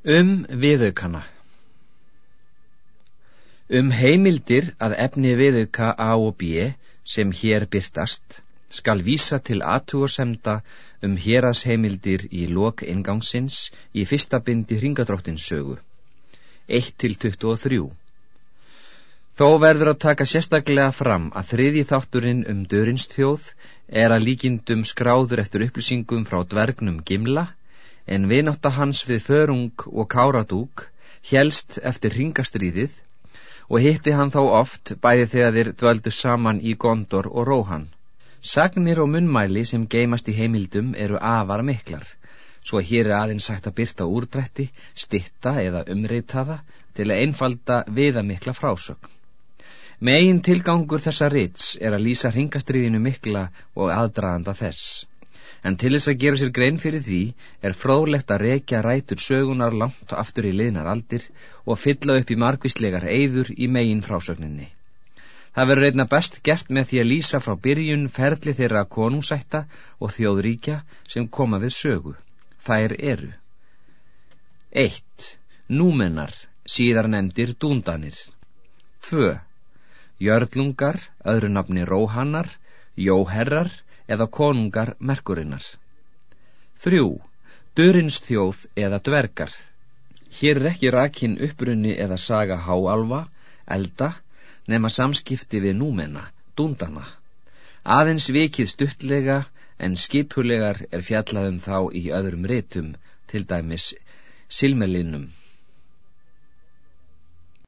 Um viðaukana Um heimildir að efni viðauka A og B sem hér byrtast skal vísa til aðtúarsemda um hérasheimildir í lok ingangsins í fyrsta bindi hringadróttinsögu 1-23 Þó verður að taka sérstaklega fram að þriði þátturinn um dörinstjóð er að líkindum skráður eftir upplýsingum frá dvergnum Gimla en vinátta hans við förung og káradúk helst eftir ringastriðið og hitti hann þá oft bæði þegar þeir dvöldu saman í Gondor og Róhan. Sagnir og munnmæli sem geimast í heimildum eru afar miklar, svo hér er aðeins sagt að byrta úrdrætti, stitta eða umreitaða til að einfalda viðamikla frásögn. Megin tilgangur þessa rits er að lýsa ringastriðinu mikla og aðdraðanda þess en til þess að gera sér grein fyrir því er fróðlegt að rekja rætur sögunar langt aftur í liðnar aldir og fylla upp í margvíslegar eyður í megin frásögninni. Það verður einna best gert með því að lýsa frá byrjun ferli þeirra konungsætta og þjóðríkja sem koma við sögu. Þær eru 1. Númennar, síðar nefndir dúndanir 2. Jörlungar, öðru nafni róhannar, jóherrar eða konungar merkurinnar. Þrjú, dörinstjóð eða dvergar. Hér er ekki rakin upprunni eða saga háalva, elda, nema samskipti við númenna, dúndana. Aðeins vikið stuttlega en skipulegar er fjallaðum þá í öðrum rétum, til dæmis silmelinnum.